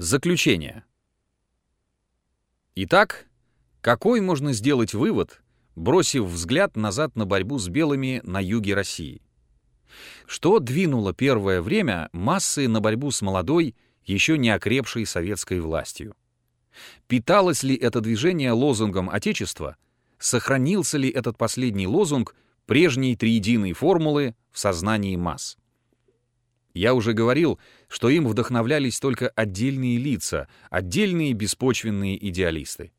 Заключение. Итак, какой можно сделать вывод, бросив взгляд назад на борьбу с белыми на юге России? Что двинуло первое время массы на борьбу с молодой, еще не окрепшей советской властью? Питалось ли это движение лозунгом Отечества? Сохранился ли этот последний лозунг прежней триединой формулы в сознании масс? Я уже говорил, что им вдохновлялись только отдельные лица, отдельные беспочвенные идеалисты.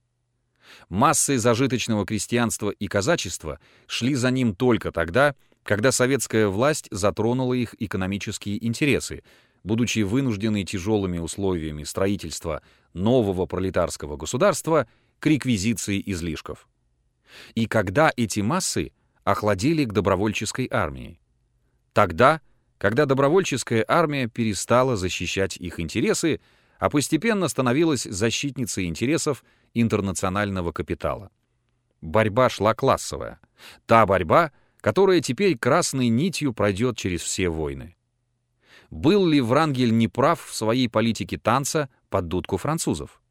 Массы зажиточного крестьянства и казачества шли за ним только тогда, когда советская власть затронула их экономические интересы, будучи вынуждены тяжелыми условиями строительства нового пролетарского государства к реквизиции излишков. И когда эти массы охладели к добровольческой армии. Тогда когда добровольческая армия перестала защищать их интересы, а постепенно становилась защитницей интересов интернационального капитала. Борьба шла классовая. Та борьба, которая теперь красной нитью пройдет через все войны. Был ли Врангель неправ в своей политике танца под дудку французов?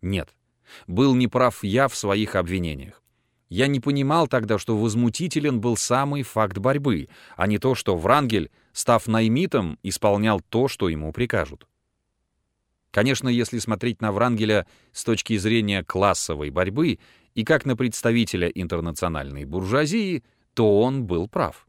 Нет. Был неправ я в своих обвинениях. Я не понимал тогда, что возмутителен был самый факт борьбы, а не то, что Врангель, став наймитом, исполнял то, что ему прикажут. Конечно, если смотреть на Врангеля с точки зрения классовой борьбы и как на представителя интернациональной буржуазии, то он был прав.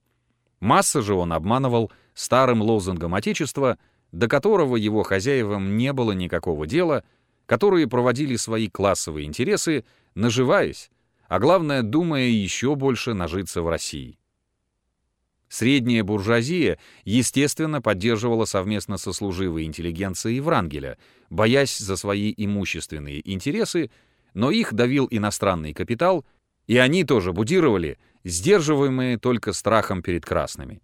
Масса же он обманывал старым лозунгом Отечества, до которого его хозяевам не было никакого дела, которые проводили свои классовые интересы, наживаясь, а главное, думая еще больше нажиться в России. Средняя буржуазия, естественно, поддерживала совместно со служивой интеллигенцией Врангеля, боясь за свои имущественные интересы, но их давил иностранный капитал, и они тоже будировали, сдерживаемые только страхом перед красными.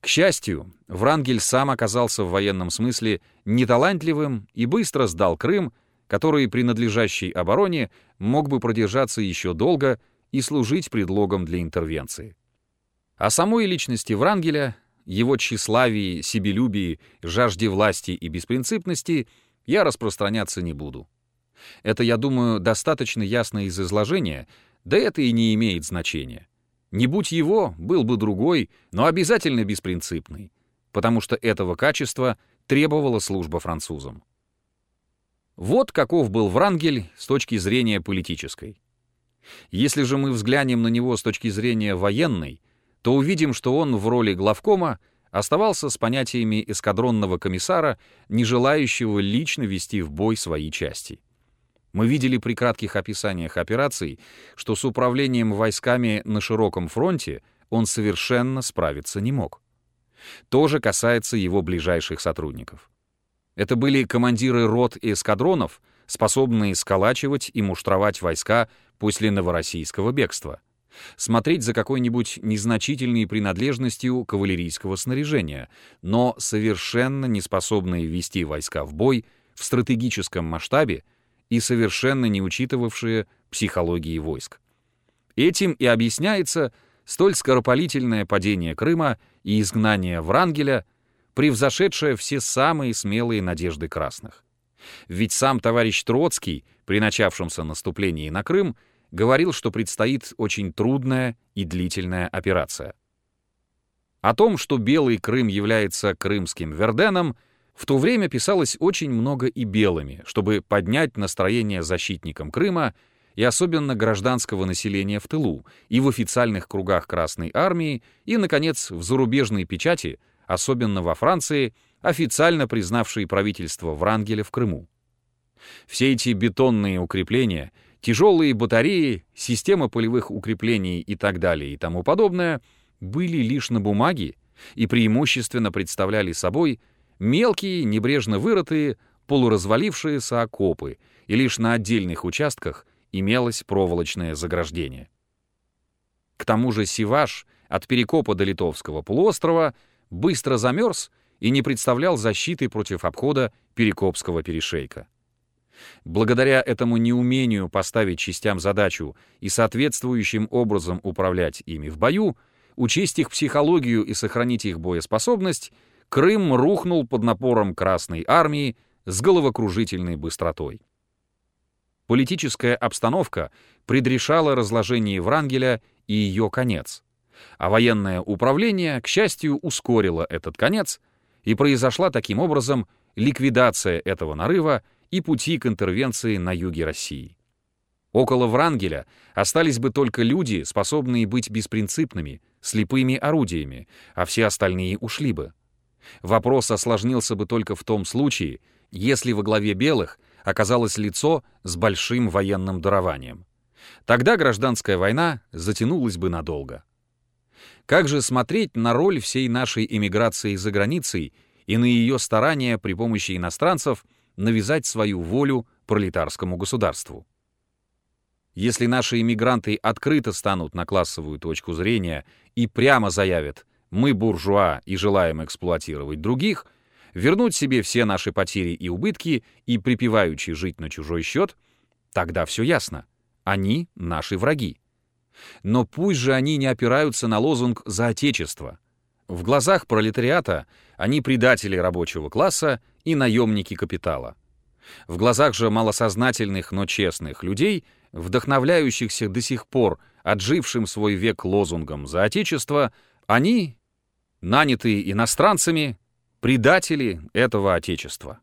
К счастью, Врангель сам оказался в военном смысле неталантливым и быстро сдал Крым, который при надлежащей обороне мог бы продержаться еще долго и служить предлогом для интервенции. О самой личности Врангеля, его тщеславии, себелюбии, жажде власти и беспринципности я распространяться не буду. Это, я думаю, достаточно ясно из изложения, да это и не имеет значения. Не будь его, был бы другой, но обязательно беспринципный, потому что этого качества требовала служба французам. Вот каков был Врангель с точки зрения политической. Если же мы взглянем на него с точки зрения военной, то увидим, что он в роли главкома оставался с понятиями эскадронного комиссара, не желающего лично вести в бой свои части. Мы видели при кратких описаниях операций, что с управлением войсками на широком фронте он совершенно справиться не мог. То же касается его ближайших сотрудников. Это были командиры рот и эскадронов, способные сколачивать и муштровать войска после новороссийского бегства, смотреть за какой-нибудь незначительной принадлежностью кавалерийского снаряжения, но совершенно не способные вести войска в бой в стратегическом масштабе и совершенно не учитывавшие психологии войск. Этим и объясняется столь скоропалительное падение Крыма и изгнание Врангеля — превзошедшая все самые смелые надежды красных. Ведь сам товарищ Троцкий при начавшемся наступлении на Крым говорил, что предстоит очень трудная и длительная операция. О том, что Белый Крым является крымским Верденом, в то время писалось очень много и белыми, чтобы поднять настроение защитникам Крыма и особенно гражданского населения в тылу, и в официальных кругах Красной Армии, и, наконец, в зарубежной печати — особенно во Франции, официально признавшей правительство Врангеля в Крыму. Все эти бетонные укрепления, тяжелые батареи, система полевых укреплений и так далее и тому подобное были лишь на бумаге и преимущественно представляли собой мелкие, небрежно вырытые, полуразвалившиеся окопы, и лишь на отдельных участках имелось проволочное заграждение. К тому же Сиваш от Перекопа до Литовского полуострова — быстро замерз и не представлял защиты против обхода Перекопского перешейка. Благодаря этому неумению поставить частям задачу и соответствующим образом управлять ими в бою, учесть их психологию и сохранить их боеспособность, Крым рухнул под напором Красной Армии с головокружительной быстротой. Политическая обстановка предрешала разложение Врангеля и ее конец, а военное управление, к счастью, ускорило этот конец, и произошла таким образом ликвидация этого нарыва и пути к интервенции на юге России. Около Врангеля остались бы только люди, способные быть беспринципными, слепыми орудиями, а все остальные ушли бы. Вопрос осложнился бы только в том случае, если во главе белых оказалось лицо с большим военным дарованием. Тогда гражданская война затянулась бы надолго. Как же смотреть на роль всей нашей эмиграции за границей и на ее старания при помощи иностранцев навязать свою волю пролетарскому государству? Если наши иммигранты открыто станут на классовую точку зрения и прямо заявят «мы буржуа и желаем эксплуатировать других», вернуть себе все наши потери и убытки и припеваючи жить на чужой счет, тогда все ясно. Они — наши враги. Но пусть же они не опираются на лозунг «за Отечество». В глазах пролетариата они предатели рабочего класса и наемники капитала. В глазах же малосознательных, но честных людей, вдохновляющихся до сих пор отжившим свой век лозунгом «за Отечество», они, нанятые иностранцами, предатели этого Отечества.